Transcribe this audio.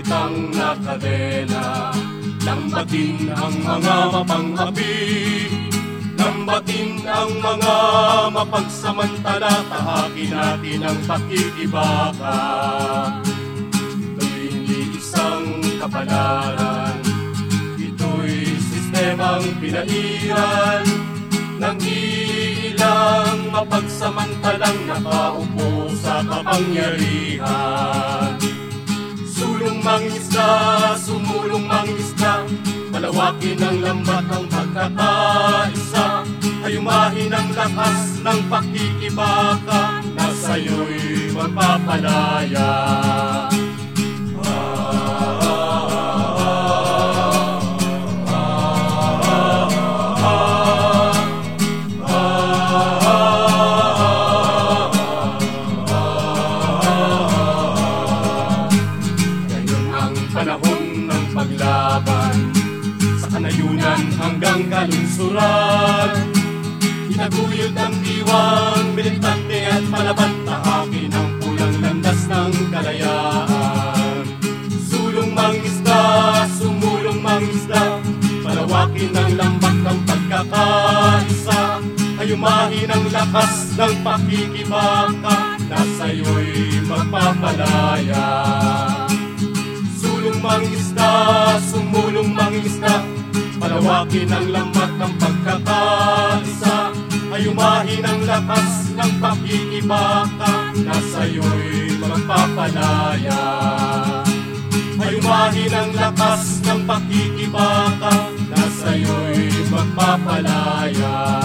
kadena Lambatin ang mga mapangapi Lambatin ang mga mapagsamantala Tahakin natin ang pakikibaka. Ito'y hindi isang kapalaran Ito'y sistemang pinairan. Ng ilang mapagsamantalang nakaupo sa kapangyarihan mangisda, sumulong mangisda Palawakin ang lambat ng pagkakaisa Ayumahin ang lakas ng pakikibaka. Na sa'yo'y magpapalaya hanggang kalunsuran Itaguyod ang diwang, militante at malaban Tahakin ang pulang landas ng kalayaan. Sulong mangisda, sumulong mangisda Palawakin ang lambat ng pagkakaisa. Ayumahin ang lakas ng pakikibaka Na sa'yo'y magpapalaya Palawakin ang lambat ng pagkakaisa Ayumahin ang lakas ng pakikibaka Na sa'yo'y magpapalaya Ayumahin ang lakas ng pakikibaka Na sa'yo'y magpapalaya